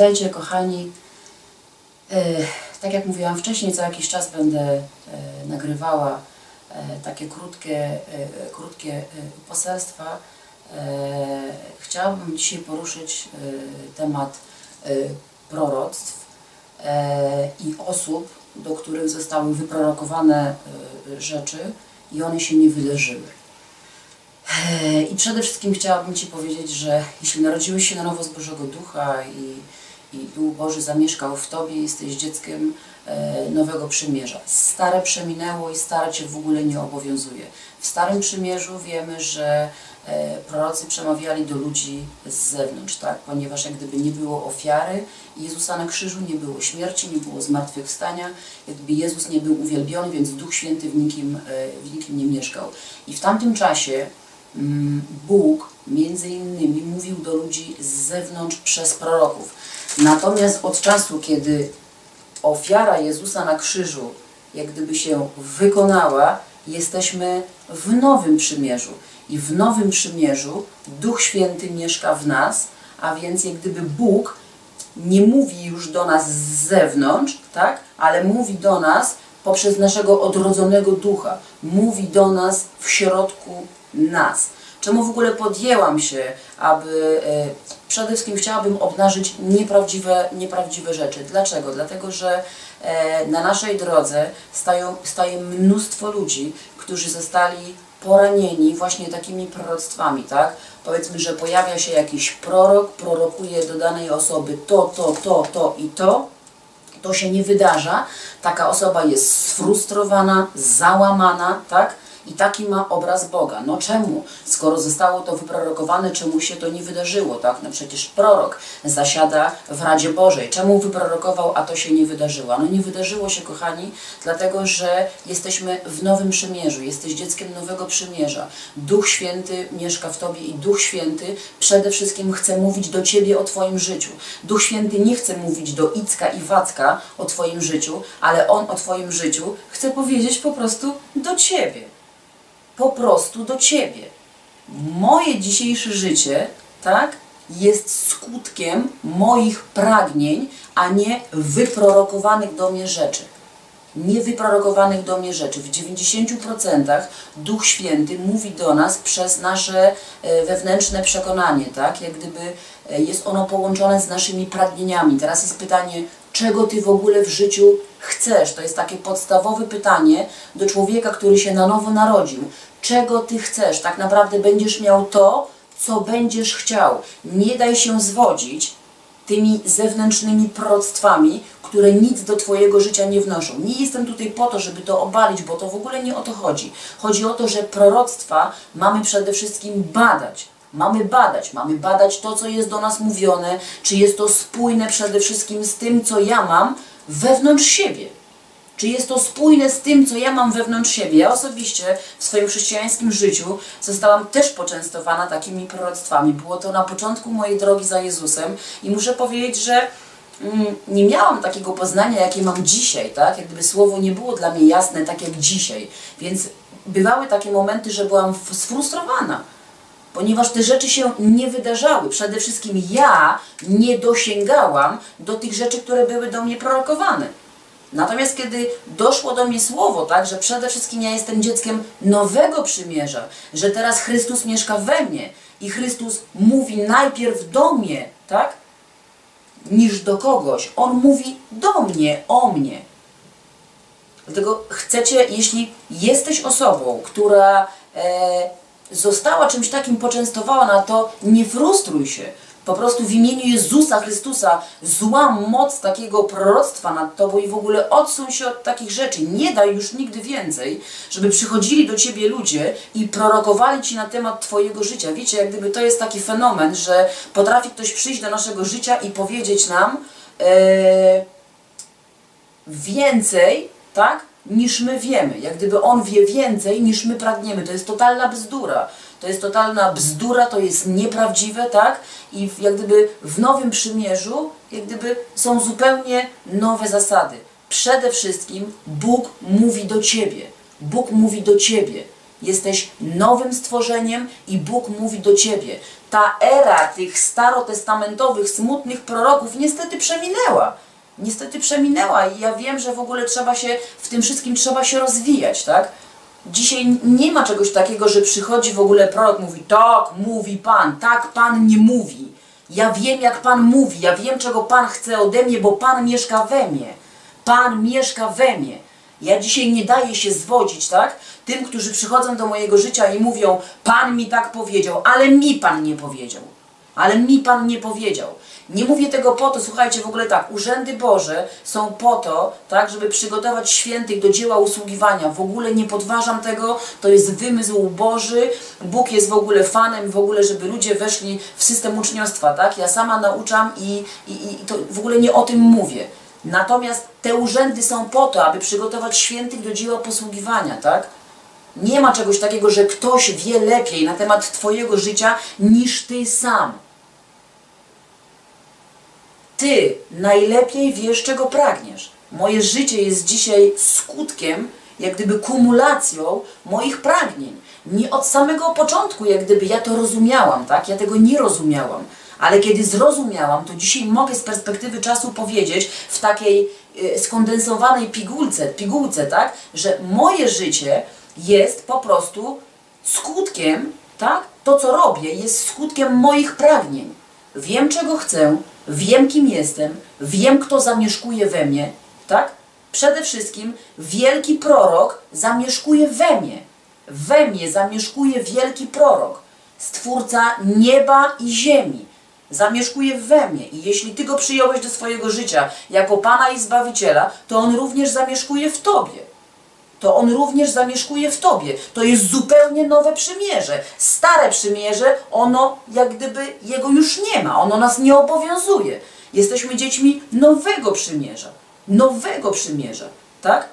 Witajcie kochani. E, tak jak mówiłam wcześniej, co jakiś czas będę e, nagrywała e, takie krótkie, krótkie poselstwa. Chciałabym dzisiaj poruszyć temat proroctw i osób, do których zostały wyprorokowane rzeczy i one się nie wydarzyły. I przede wszystkim chciałabym Ci powiedzieć, że jeśli narodziłeś się na nowo z Bożego Ducha i, i Duch Boży zamieszkał w Tobie, jesteś dzieckiem e, nowego przymierza. Stare przeminęło i stare Cię w ogóle nie obowiązuje. W Starym Przymierzu wiemy, że e, prorocy przemawiali do ludzi z zewnątrz, tak? ponieważ jak gdyby nie było ofiary Jezusa na krzyżu, nie było śmierci, nie było zmartwychwstania, jakby Jezus nie był uwielbiony, więc Duch Święty w nikim, e, w nikim nie mieszkał. I w tamtym czasie Bóg między innymi mówił do ludzi z zewnątrz przez proroków. Natomiast od czasu, kiedy ofiara Jezusa na krzyżu jak gdyby się wykonała, jesteśmy w nowym przymierzu. I w nowym przymierzu Duch Święty mieszka w nas, a więc jak gdyby Bóg nie mówi już do nas z zewnątrz, tak? ale mówi do nas poprzez naszego odrodzonego ducha. Mówi do nas w środku nas. Czemu w ogóle podjęłam się, aby e, przede wszystkim chciałabym obnażyć nieprawdziwe, nieprawdziwe rzeczy. Dlaczego? Dlatego, że e, na naszej drodze stają, staje mnóstwo ludzi, którzy zostali poranieni właśnie takimi proroctwami, tak? Powiedzmy, że pojawia się jakiś prorok, prorokuje do danej osoby to, to, to, to i to, to się nie wydarza, taka osoba jest sfrustrowana, załamana, tak? I taki ma obraz Boga. No czemu? Skoro zostało to wyprorokowane, czemu się to nie wydarzyło, tak? No przecież prorok zasiada w Radzie Bożej. Czemu wyprorokował, a to się nie wydarzyło? No nie wydarzyło się, kochani, dlatego, że jesteśmy w nowym przymierzu. Jesteś dzieckiem nowego przymierza. Duch Święty mieszka w Tobie i Duch Święty przede wszystkim chce mówić do Ciebie o Twoim życiu. Duch Święty nie chce mówić do Icka i Wacka o Twoim życiu, ale On o Twoim życiu chce powiedzieć po prostu do Ciebie po prostu do Ciebie. Moje dzisiejsze życie, tak, jest skutkiem moich pragnień, a nie wyprorokowanych do mnie rzeczy. Niewyprorokowanych do mnie rzeczy. W 90% Duch Święty mówi do nas przez nasze e, wewnętrzne przekonanie, tak? Jak gdyby e, jest ono połączone z naszymi pragnieniami. Teraz jest pytanie, czego Ty w ogóle w życiu chcesz? To jest takie podstawowe pytanie do człowieka, który się na nowo narodził czego Ty chcesz. Tak naprawdę będziesz miał to, co będziesz chciał. Nie daj się zwodzić tymi zewnętrznymi proroctwami, które nic do Twojego życia nie wnoszą. Nie jestem tutaj po to, żeby to obalić, bo to w ogóle nie o to chodzi. Chodzi o to, że proroctwa mamy przede wszystkim badać. Mamy badać, mamy badać to, co jest do nas mówione, czy jest to spójne przede wszystkim z tym, co ja mam wewnątrz siebie. Czy jest to spójne z tym, co ja mam wewnątrz siebie? Ja osobiście w swoim chrześcijańskim życiu zostałam też poczęstowana takimi proroctwami. Było to na początku mojej drogi za Jezusem i muszę powiedzieć, że mm, nie miałam takiego poznania, jakie mam dzisiaj, tak? Jak gdyby słowo nie było dla mnie jasne, tak jak dzisiaj. Więc bywały takie momenty, że byłam sfrustrowana ponieważ te rzeczy się nie wydarzały. Przede wszystkim ja nie dosięgałam do tych rzeczy, które były do mnie prorokowane. Natomiast kiedy doszło do mnie słowo, tak, że przede wszystkim ja jestem dzieckiem nowego przymierza, że teraz Chrystus mieszka we mnie i Chrystus mówi najpierw do mnie, tak, niż do kogoś. On mówi do mnie, o mnie. Dlatego chcecie, jeśli jesteś osobą, która e, została czymś takim poczęstowana, to nie frustruj się, po prostu w imieniu Jezusa Chrystusa złam moc takiego proroctwa nad Tobą i w ogóle odsuń się od takich rzeczy. Nie daj już nigdy więcej, żeby przychodzili do Ciebie ludzie i prorokowali Ci na temat Twojego życia. Wiecie, jak gdyby to jest taki fenomen, że potrafi ktoś przyjść do naszego życia i powiedzieć nam e, więcej, tak? niż my wiemy. Jak gdyby on wie więcej niż my pragniemy. To jest totalna bzdura. To jest totalna bzdura, to jest nieprawdziwe, tak? I jak gdyby w Nowym Przymierzu, jak gdyby są zupełnie nowe zasady. Przede wszystkim Bóg mówi do Ciebie. Bóg mówi do Ciebie. Jesteś nowym stworzeniem i Bóg mówi do Ciebie. ta era tych starotestamentowych, smutnych proroków niestety przeminęła. Niestety przeminęła i ja wiem, że w ogóle trzeba się, w tym wszystkim trzeba się rozwijać, tak? Dzisiaj nie ma czegoś takiego, że przychodzi w ogóle prorok, mówi tak, mówi Pan, tak Pan nie mówi. Ja wiem, jak Pan mówi, ja wiem, czego Pan chce ode mnie, bo Pan mieszka we mnie. Pan mieszka we mnie. Ja dzisiaj nie daję się zwodzić, tak? Tym, którzy przychodzą do mojego życia i mówią, Pan mi tak powiedział, ale mi Pan nie powiedział. Ale mi Pan nie powiedział. Nie mówię tego po to, słuchajcie, w ogóle tak, urzędy Boże są po to, tak, żeby przygotować świętych do dzieła usługiwania. W ogóle nie podważam tego, to jest wymysł Boży. Bóg jest w ogóle fanem, w ogóle, żeby ludzie weszli w system uczniostwa, tak? Ja sama nauczam i, i, i to w ogóle nie o tym mówię. Natomiast te urzędy są po to, aby przygotować świętych do dzieła posługiwania, tak? Nie ma czegoś takiego, że ktoś wie lepiej na temat Twojego życia niż Ty sam. Ty najlepiej wiesz, czego pragniesz. Moje życie jest dzisiaj skutkiem, jak gdyby kumulacją moich pragnień. Nie od samego początku, jak gdyby ja to rozumiałam, tak? Ja tego nie rozumiałam. Ale kiedy zrozumiałam, to dzisiaj mogę z perspektywy czasu powiedzieć w takiej y, skondensowanej pigułce, pigułce, tak? Że moje życie jest po prostu skutkiem, tak? To, co robię, jest skutkiem moich pragnień. Wiem, czego chcę, wiem, kim jestem, wiem, kto zamieszkuje we mnie, tak? Przede wszystkim wielki prorok zamieszkuje we mnie. We mnie zamieszkuje wielki prorok, stwórca nieba i ziemi. Zamieszkuje we mnie i jeśli Ty go przyjąłeś do swojego życia jako Pana i Zbawiciela, to On również zamieszkuje w Tobie to On również zamieszkuje w Tobie. To jest zupełnie nowe przymierze. Stare przymierze, ono jak gdyby Jego już nie ma, ono nas nie obowiązuje. Jesteśmy dziećmi nowego przymierza. Nowego przymierza, tak?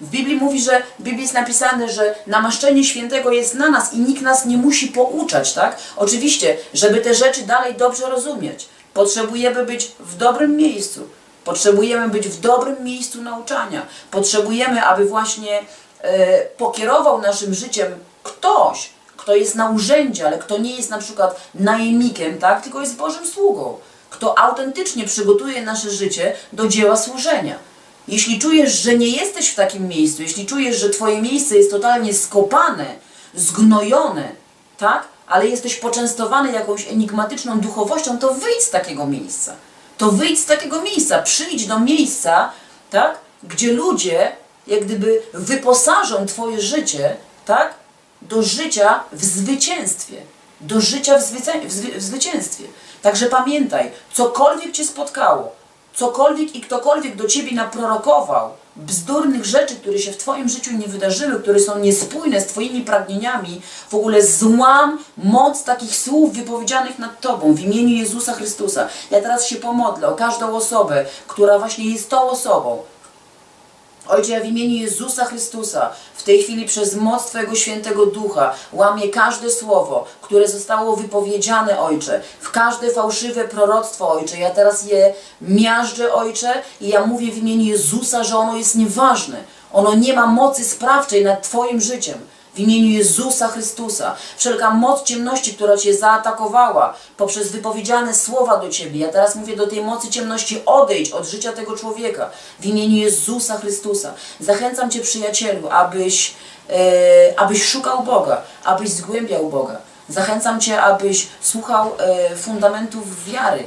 W Biblii mówi, że w Biblii jest napisane, że namaszczenie świętego jest na nas i nikt nas nie musi pouczać, tak? Oczywiście, żeby te rzeczy dalej dobrze rozumieć, potrzebujemy być w dobrym miejscu, Potrzebujemy być w dobrym miejscu nauczania. Potrzebujemy, aby właśnie e, pokierował naszym życiem ktoś, kto jest na urzędzie, ale kto nie jest na przykład najemnikiem, tak, tylko jest Bożym sługą. Kto autentycznie przygotuje nasze życie do dzieła służenia. Jeśli czujesz, że nie jesteś w takim miejscu, jeśli czujesz, że Twoje miejsce jest totalnie skopane, zgnojone, tak, ale jesteś poczęstowany jakąś enigmatyczną duchowością, to wyjdź z takiego miejsca to wyjdź z takiego miejsca, przyjdź do miejsca, tak, gdzie ludzie jak gdyby wyposażą Twoje życie, tak, do życia w zwycięstwie, do życia w, zwycię w, zwy w zwycięstwie. Także pamiętaj, cokolwiek Cię spotkało, cokolwiek i ktokolwiek do Ciebie naprorokował, bzdurnych rzeczy, które się w Twoim życiu nie wydarzyły, które są niespójne z Twoimi pragnieniami, w ogóle złam moc takich słów wypowiedzianych nad Tobą w imieniu Jezusa Chrystusa. Ja teraz się pomodlę o każdą osobę, która właśnie jest tą osobą, Ojcze, ja w imieniu Jezusa Chrystusa w tej chwili przez moc Twojego Świętego Ducha łamię każde słowo, które zostało wypowiedziane, Ojcze, w każde fałszywe proroctwo, Ojcze. Ja teraz je miażdżę, Ojcze, i ja mówię w imieniu Jezusa, że ono jest nieważne. Ono nie ma mocy sprawczej nad Twoim życiem w imieniu Jezusa Chrystusa. Wszelka moc ciemności, która Cię zaatakowała poprzez wypowiedziane słowa do Ciebie, ja teraz mówię do tej mocy ciemności, odejdź od życia tego człowieka w imieniu Jezusa Chrystusa. Zachęcam Cię, przyjacielu, abyś, e, abyś szukał Boga, abyś zgłębiał Boga. Zachęcam Cię, abyś słuchał e, fundamentów wiary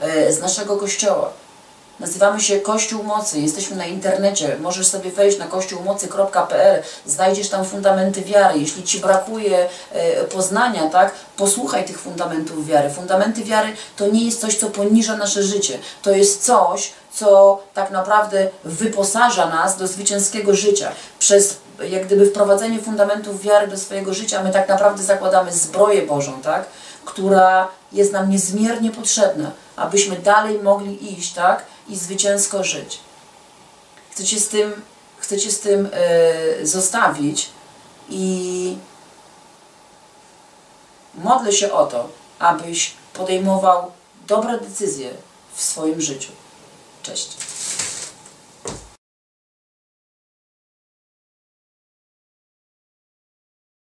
e, z naszego Kościoła. Nazywamy się Kościół Mocy, jesteśmy na internecie, możesz sobie wejść na kościółmocy.pl, znajdziesz tam fundamenty wiary. Jeśli Ci brakuje e, poznania, tak, posłuchaj tych fundamentów wiary. Fundamenty wiary to nie jest coś, co poniża nasze życie. To jest coś, co tak naprawdę wyposaża nas do zwycięskiego życia. Przez jak gdyby wprowadzenie fundamentów wiary do swojego życia, my tak naprawdę zakładamy zbroję Bożą, tak? która jest nam niezmiernie potrzebna, abyśmy dalej mogli iść, tak? I zwycięsko żyć. Chcecie z tym, chcecie z tym yy, zostawić i modlę się o to, abyś podejmował dobre decyzje w swoim życiu. Cześć.